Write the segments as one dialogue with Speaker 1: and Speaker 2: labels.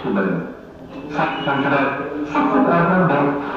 Speaker 1: Stimmen. Schatzbankler, Schatzbankler, Schatzbankler.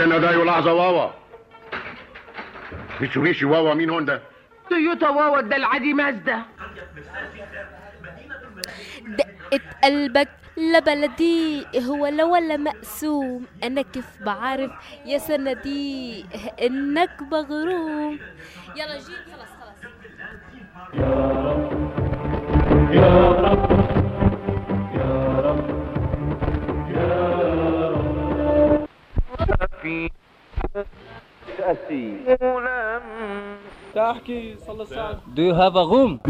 Speaker 2: استنى ده لحظة واوا. ميتسوبيشي واوا مين هون ده؟
Speaker 3: تويوتا واوا ده العادي مازدا
Speaker 4: دقة قلبك لبلدي هو لو ولا مقسوم أنا كيف بعرف يا سندي إنك مغروم. يلا جيب خلاص خلاص.
Speaker 5: Do you have a room?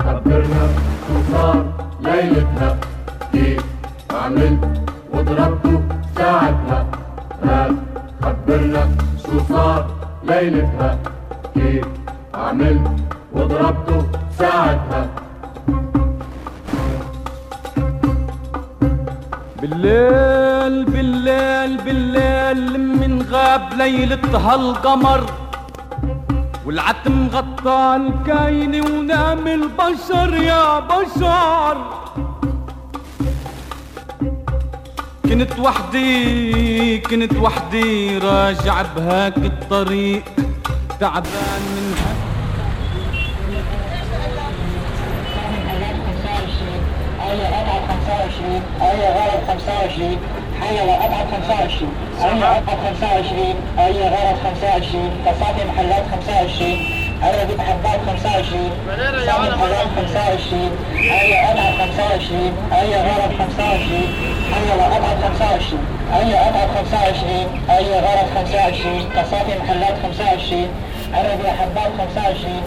Speaker 2: خبرنا وصار ليلتها كيف عملت وضربته ساعتها هات خبرنا شو صار ليلتها كيف عملت وضربته ساعتها.
Speaker 5: بالليل بالليل بالليل من غاب ليلة هالقمر والعتم غطى الكاينة ونام البشر يا بشر. كنت وحدي كنت وحدي راجع بهاك الطريق. تعبان من هاك
Speaker 6: 25 هيا غلط 25 هيا ابعد 25 هيا ابعد 25 هيا غلط 25 تصافي محلات 25 هيا بيت حبات 25 تصافي محلات 25 هيا ابعد 25 هيا غلط 25 هيا ابعد 25 هيا ابعد 25 هيا غلط 25 تصافي محلات 25 هيا بيت حبات 25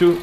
Speaker 7: Tchou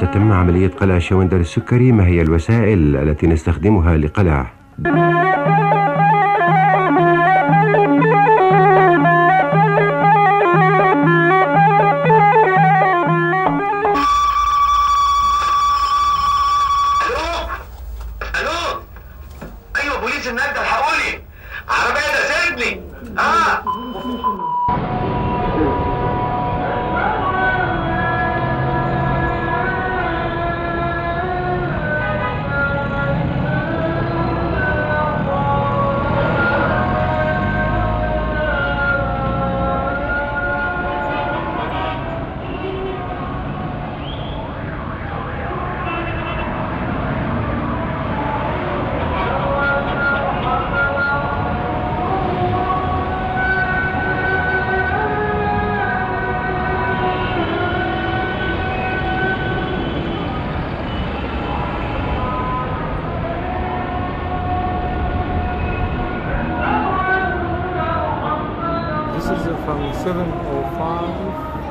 Speaker 7: تتم عملية قلع الشوندر السكري ما هي الوسائل التي نستخدمها لقلعه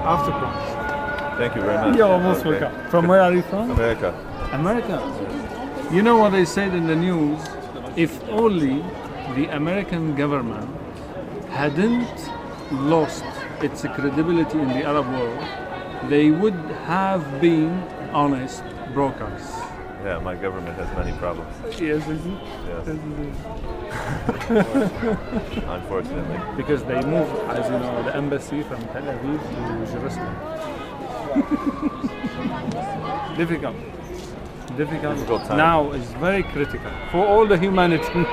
Speaker 8: after class.
Speaker 9: Thank you very much.
Speaker 8: You're almost
Speaker 9: Okay.
Speaker 8: welcome. From where are you from?
Speaker 9: America.
Speaker 8: America. You know what they said in the news? If only the American government hadn't lost its credibility in the Arab world, they would have been honest brokers.
Speaker 9: Yeah, my government has many problems.
Speaker 8: Yes, is it?
Speaker 9: Yes,
Speaker 8: Yes, it is.
Speaker 9: unfortunately.
Speaker 8: Because they moved, as you know, the embassy from Tel Aviv to Jerusalem. Difficult. Difficult.
Speaker 9: Difficult time.
Speaker 8: Now is very critical for all the humanity.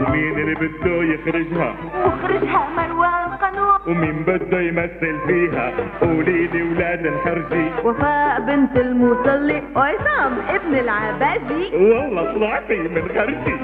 Speaker 10: ومين اللي بده يخرجها؟
Speaker 11: مخرجها مروان قنوع
Speaker 10: ومين بده يمثل فيها؟ قولي لي ولاد الحرجي.
Speaker 11: وفاء بنت المصلي وعصام ابن العباجي
Speaker 10: والله طلعتي من خرجي.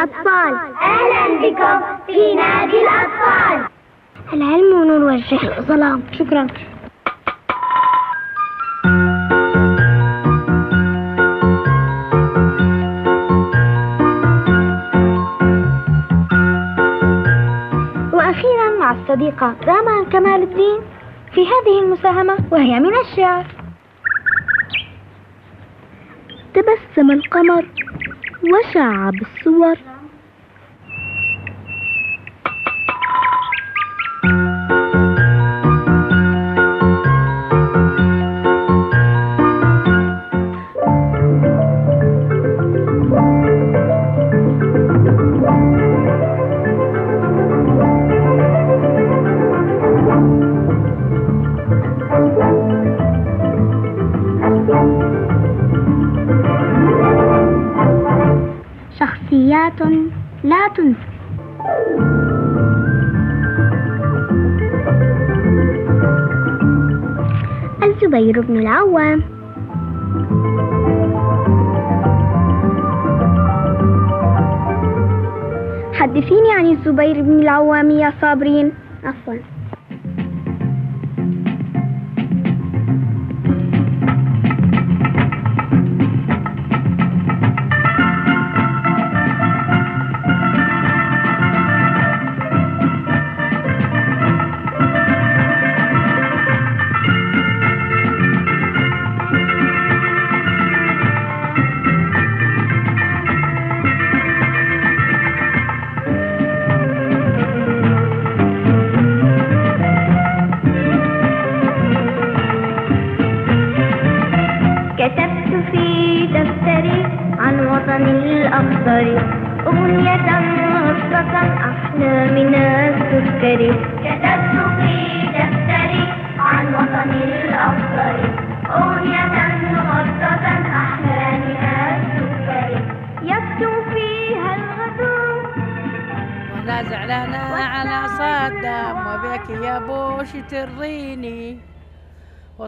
Speaker 12: الأطفال. أهلا بكم في نادي الأطفال. العلم نور والجهل ظلام شكرا. وأخيرا مع الصديقة راما كمال الدين في هذه المساهمة وهي من الشعر. تبسم القمر. وشع بالصور عن الزبير بن العوام يا صابرين. عفوا.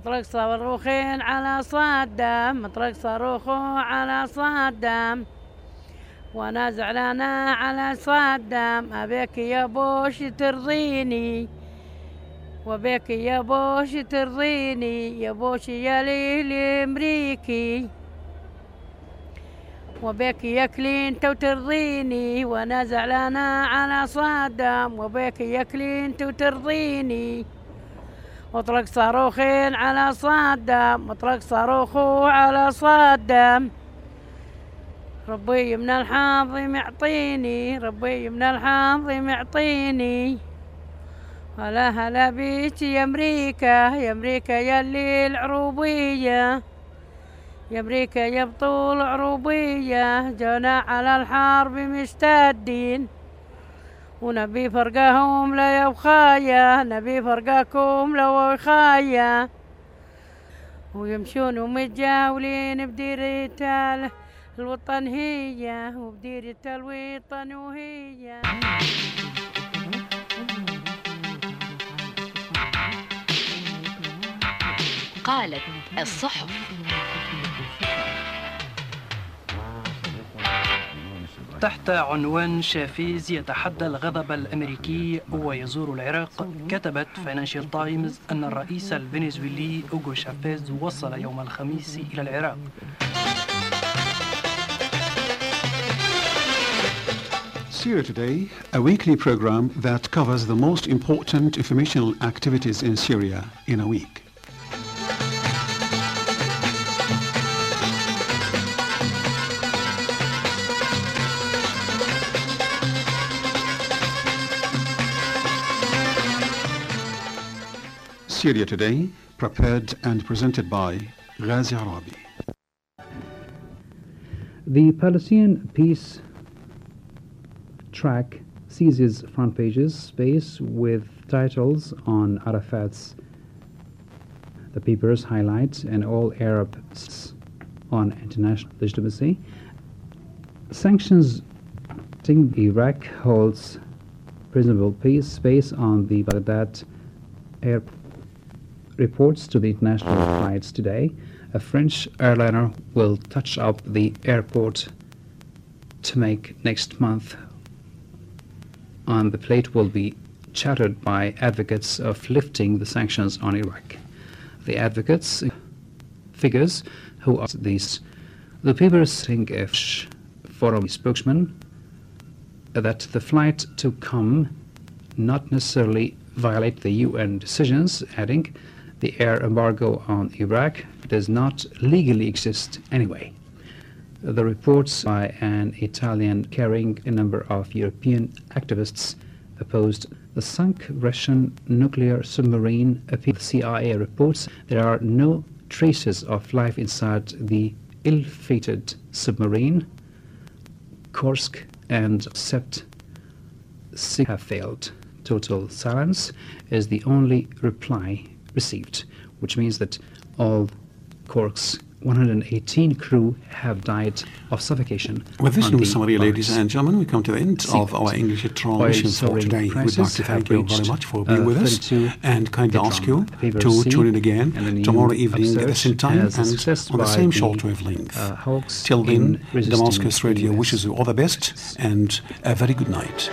Speaker 3: واطلق صاروخين على صدام اطلق صاروخ على صدام. وأنا زعلانة على صدام أبيك يا بوش ترضيني. وبيك يا بوش ترضيني يا بوش يا ليل أمريكي. وبيك يا كلينتون ترضيني وأنا زعلانة على صدام وبيك يا كلينتون ترضيني واطلق صاروخين على صدام اطلق صاروخ على صدام ربي من الحظ معطيني ربي من الحظ معطيني هلا هلا بيك يا أمريكا يا أمريكا يا اللي العروبيه يا أمريكا يا بطول عروبية جونا على الحرب مشتدين. ونبي فرقهم لا يا بخايا نبي فرقاكم لو خايا ويمشون متجاولين بديرة ال- الوطن هي وبديرة الوطن وهي.
Speaker 13: قالت الصحف.
Speaker 14: تحت عنوان شافيز يتحدى الغضب الأمريكي ويزور العراق كتبت فاينانشال تايمز أن الرئيس الفنزويلي أوغو شافيز وصل يوم الخميس إلى العراق
Speaker 15: Syria Today, a weekly program that covers the most important informational activities in Syria in a week. Syria Today, prepared and presented by Ghazi Arabi.
Speaker 16: The Palestinian peace track seizes front pages space with titles on Arafat's the papers highlight and all Arab s- on international legitimacy. Sanctions Team Iraq holds reasonable peace space on the Baghdad air reports to the international flights today. A French airliner will touch up the airport to make next month. On the plate will be chattered by advocates of lifting the sanctions on Iraq. The advocates figures who are these. The papers think if forum spokesman that the flight to come not necessarily violate the UN decisions, adding the air embargo on Iraq does not legally exist anyway. The reports by an Italian carrying a number of European activists opposed the sunk Russian nuclear submarine appeal. The CIA reports there are no traces of life inside the ill-fated submarine. Kursk and Sept have failed. Total silence is the only reply received, which means that all Cork's 118 crew have died of suffocation.
Speaker 15: With this news summary, ladies and gentlemen, we come to the end of our English transmission for today. We'd like to thank you very much for being
Speaker 16: uh,
Speaker 15: with us and kindly ask you to tune in again
Speaker 16: and the new
Speaker 15: tomorrow evening at the same time and on the same short wavelength.
Speaker 16: uh,
Speaker 15: Till then, Damascus Radio wishes you all the best and a very good night.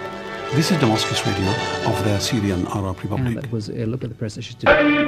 Speaker 15: This is Damascus Radio of the Syrian Arab
Speaker 16: And
Speaker 15: Republic.
Speaker 16: was a look at the press issues today.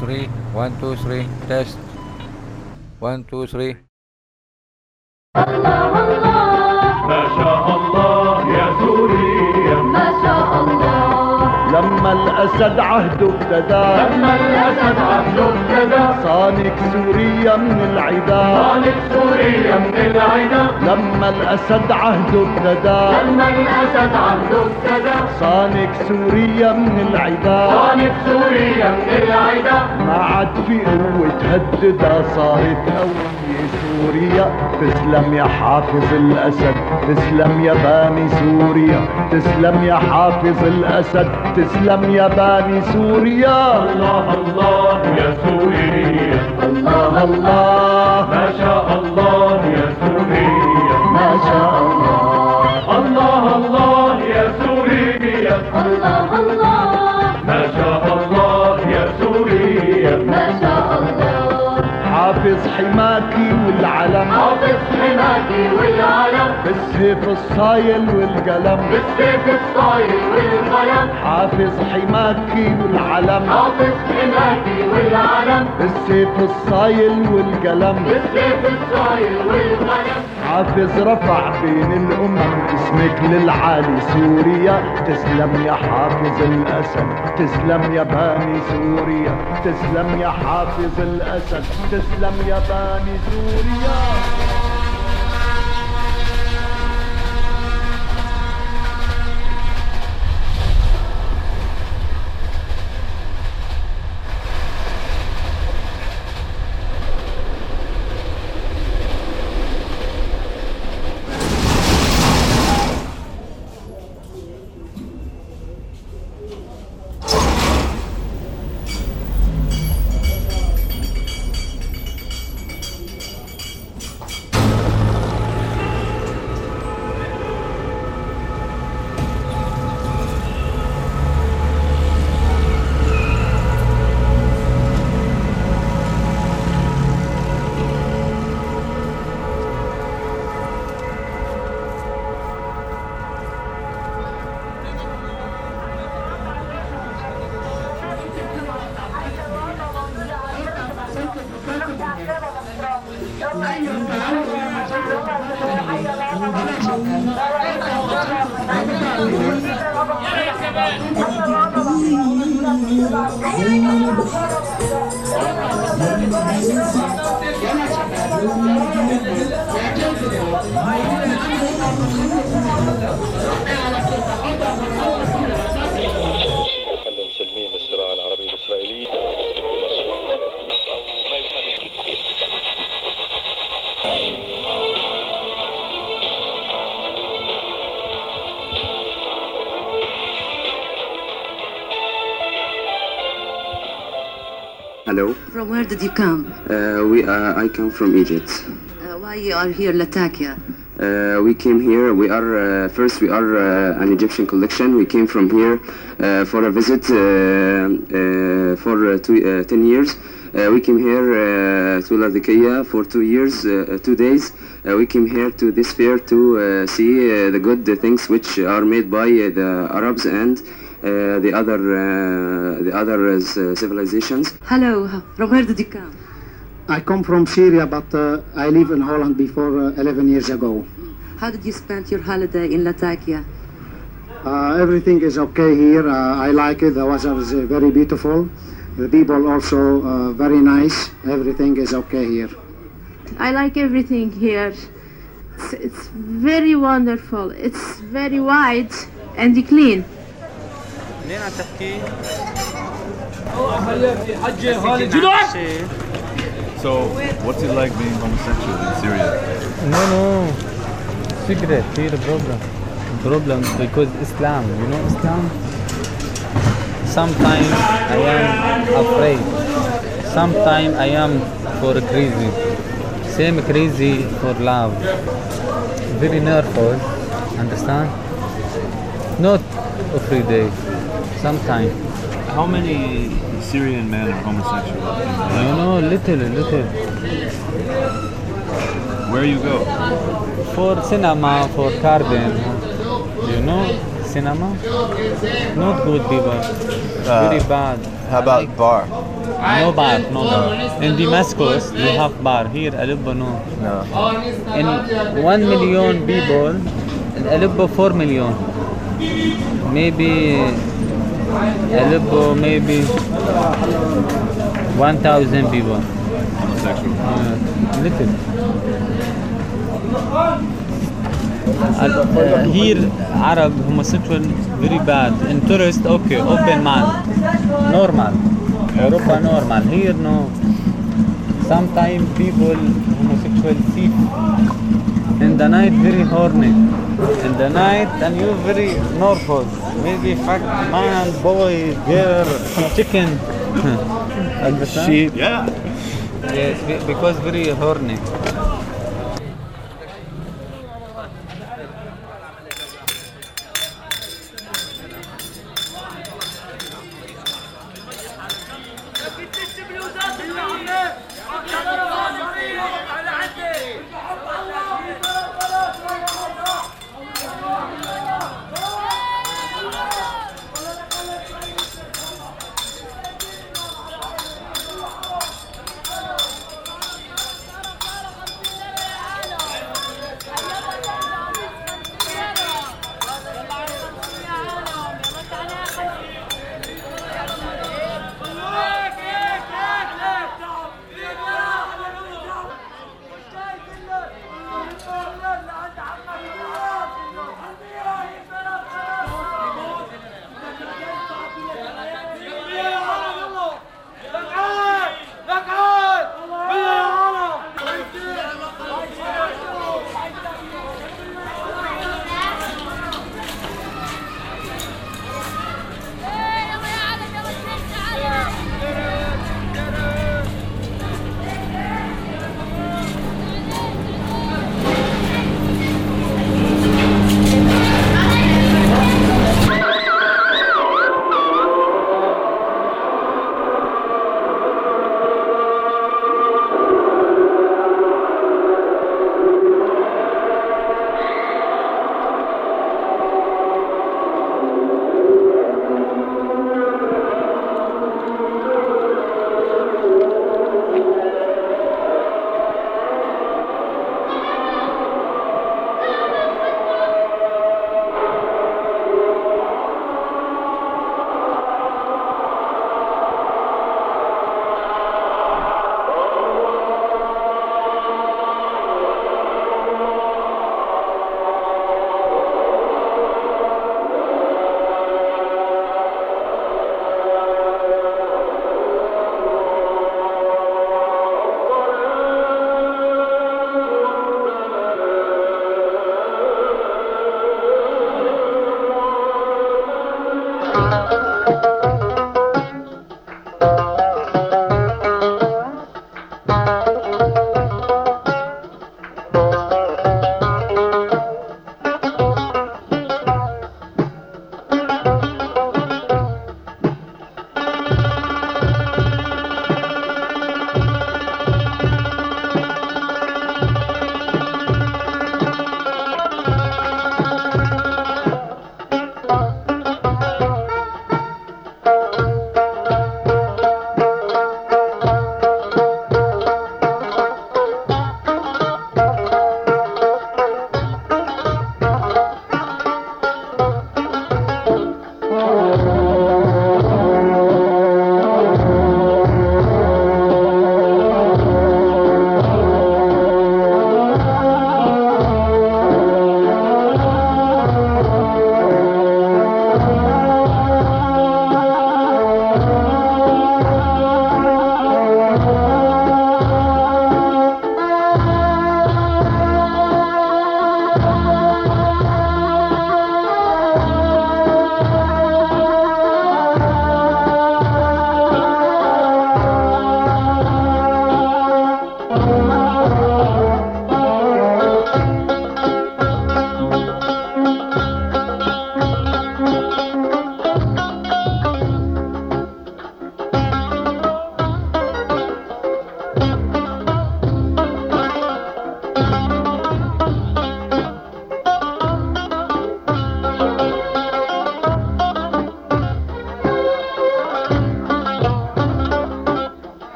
Speaker 17: 3 1 2 3 تيست 1 2 3 الله الله
Speaker 2: ما شاء الله يا سوريا
Speaker 18: ما شاء الله
Speaker 19: لما الأسد عهده ابتدى.
Speaker 2: لما الأسد عهده ابتدى.
Speaker 19: صانك سوريا من العدا.
Speaker 2: صانك سوريا من العدا.
Speaker 19: لما الأسد عهده ابتدى.
Speaker 2: لما الأسد عهده ابتدى.
Speaker 19: صانك سوريا من العدا.
Speaker 2: صانك سوريا من العدا.
Speaker 19: ما عاد في قوة تهددها صارت قوية سوريا. تسلم يا حافظ الأسد تسلم يا باني سوريا. تسلم يا حافظ الأسد تسلم يا باني سوريا.
Speaker 2: الله الله يا سوريا.
Speaker 19: الله الله.
Speaker 2: ما شاء الله.
Speaker 19: حماكي والعلم.
Speaker 2: حافظ حماكي والعلم.
Speaker 19: بالسيف الصايل والقلم.
Speaker 2: بالسيف الصايل والقلم.
Speaker 19: حافظ حماكي والعلم.
Speaker 2: حافظ حماكي والعلم.
Speaker 19: بالسيف الصايل والقلم.
Speaker 2: بالسيف الصايل والقلم.
Speaker 19: حافظ رفع بين الأمم اسمك للعالي سوريا. تسلم يا حافظ الأسد. تسلم يا باني سوريا. تسلم يا حافظ الأسد. تسلم يا باني سوريا.
Speaker 20: Oh. I come from Egypt.
Speaker 21: Uh, why you are here, Latakia?
Speaker 20: Uh, we came here. We are uh, first. We are uh, an Egyptian collection. We came from here uh, for a visit uh, uh, for uh, two, uh, ten years. Uh, we came here uh, to Latakia for two years, uh, two days. Uh, we came here to this fair to uh, see uh, the good things which are made by uh, the Arabs and uh, the other uh, the other uh, civilizations.
Speaker 21: Hello, from where did you come?
Speaker 22: I come from Syria, but uh, I live in Holland before uh, 11 years ago.
Speaker 21: How did you spend your holiday in Latakia?
Speaker 22: Uh, everything is okay here. Uh, I like it. The weather is uh, very beautiful. The people also uh, very nice. Everything is okay here.
Speaker 23: I like everything here. It's, it's very wonderful. It's very wide and clean.
Speaker 24: منين عم تحكي؟
Speaker 9: So, what's it like being homosexual in Syria?
Speaker 25: No, no. Secret, here problem. Problem because Islam, you know Islam? Sometimes I am afraid. Sometimes I am for crazy. Same crazy for love. Very nervous, understand? Not every day. Sometimes.
Speaker 9: How many Syrian men are homosexual?
Speaker 25: You know, little, little.
Speaker 9: Where you go?
Speaker 25: For cinema, for garden. You know, cinema? Not good people.
Speaker 9: Uh,
Speaker 25: Very bad.
Speaker 9: How about bar?
Speaker 25: No bar, no bar. In Damascus, you have bar. Here, Aleppo, no. In 1 million people, in Aleppo, 4 million. Maybe Aleppo, maybe 1,000 people.
Speaker 9: Homosexual.
Speaker 25: Uh, little. Uh, here, Arab homosexual very bad. In tourist, okay, open man, normal. Europa normal. Here, no. Sometimes people homosexual thief. In the night, very horny. In the night, and you very nervous. Maybe fuck man, boy, girl, chicken. Understand?
Speaker 9: Sheep. Yeah.
Speaker 25: Yes, because very horny.
Speaker 26: 完了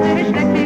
Speaker 27: Thank you.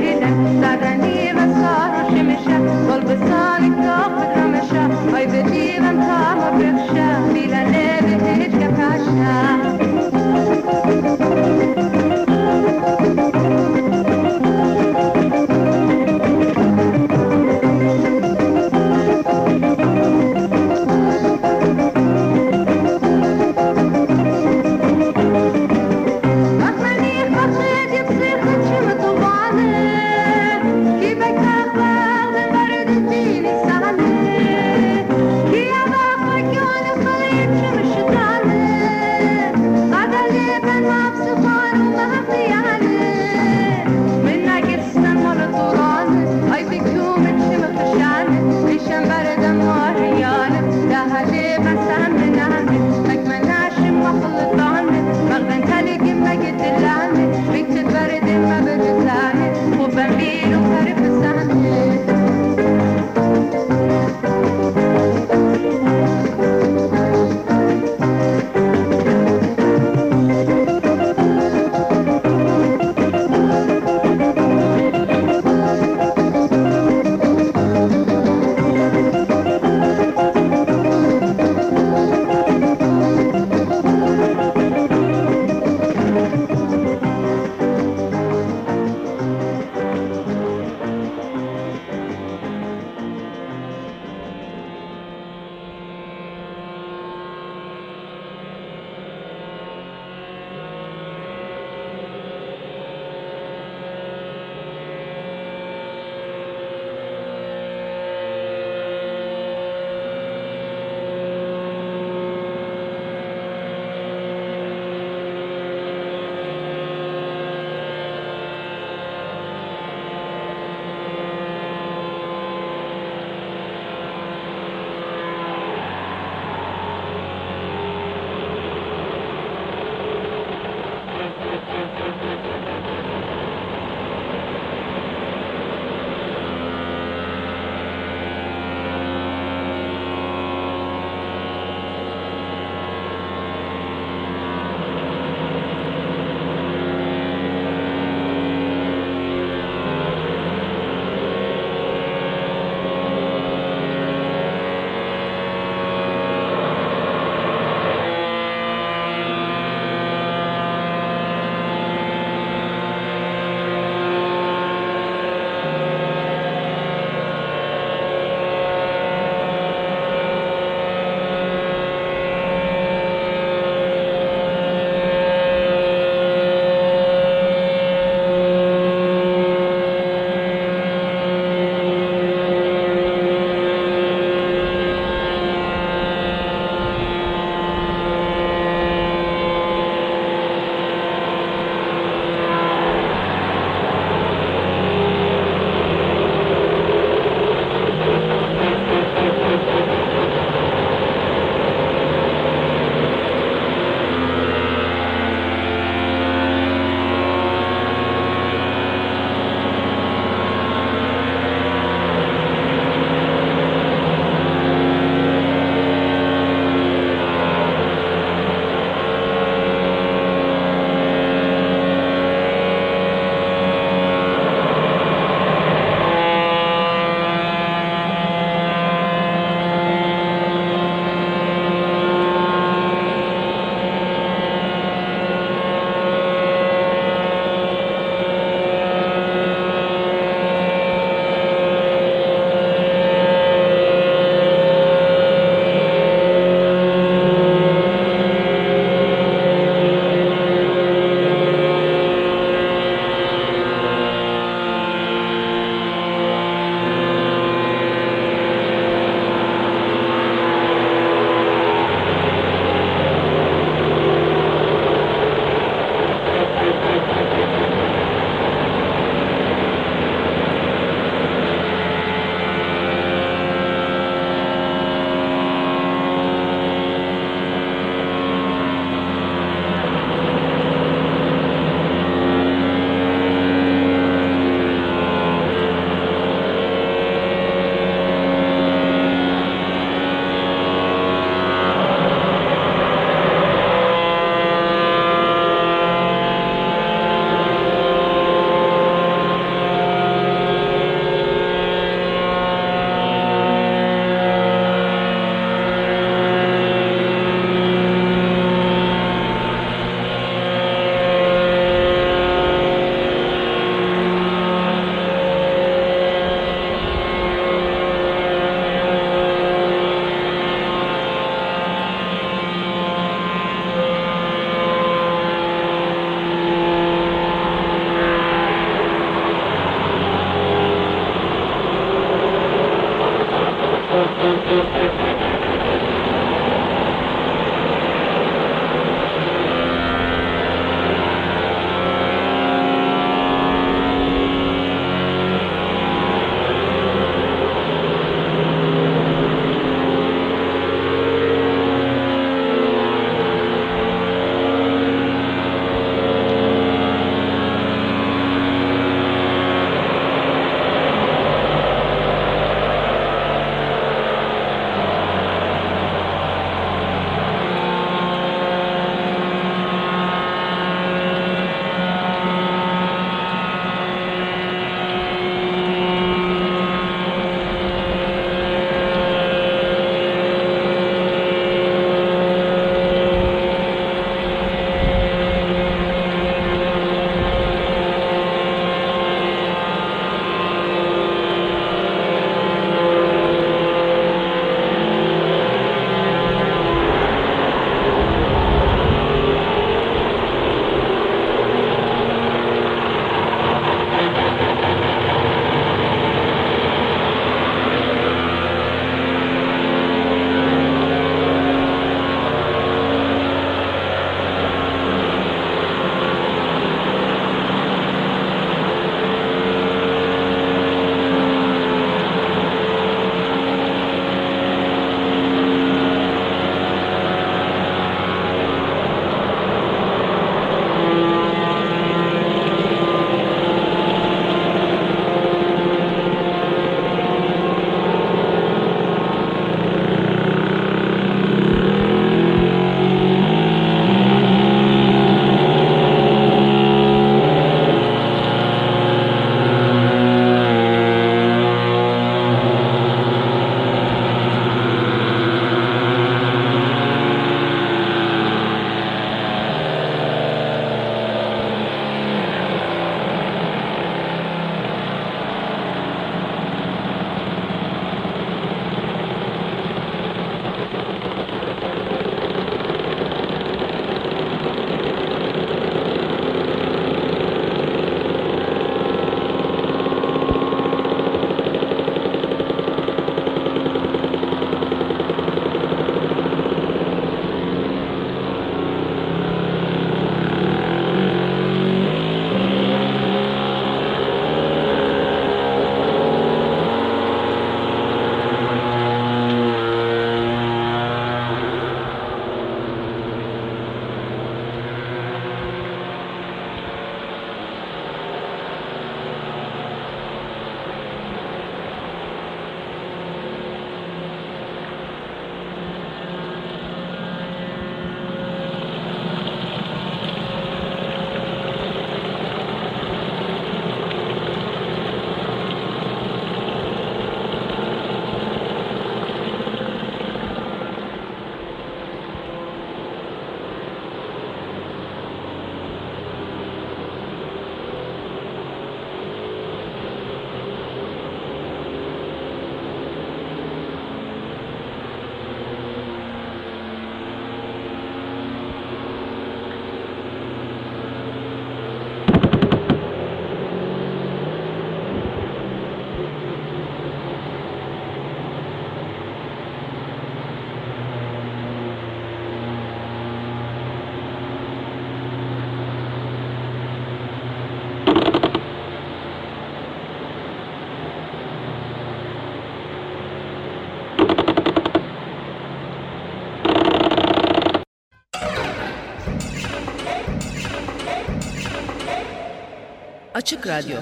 Speaker 13: Açık Radyo.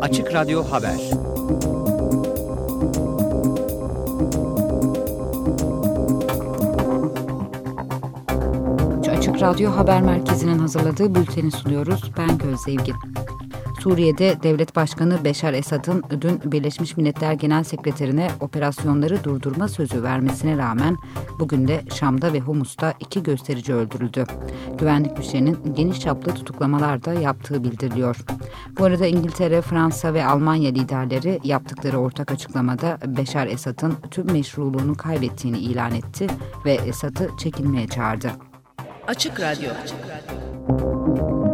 Speaker 27: Açık Radyo Haber.
Speaker 28: Açık Radyo Haber Merkezi'nin hazırladığı bülteni sunuyoruz. Ben Gözde Evgin. Suriye'de devlet başkanı Beşar Esad'ın dün Birleşmiş Milletler Genel Sekreterine operasyonları durdurma sözü vermesine rağmen bugün de Şam'da ve Humus'ta iki gösterici öldürüldü. Güvenlik güçlerinin geniş çaplı tutuklamalar da yaptığı bildiriliyor. Bu arada İngiltere, Fransa ve Almanya liderleri yaptıkları ortak açıklamada Beşar Esad'ın tüm meşruluğunu kaybettiğini ilan etti ve Esad'ı çekilmeye çağırdı.
Speaker 13: Açık Radyo. Açık Radyo.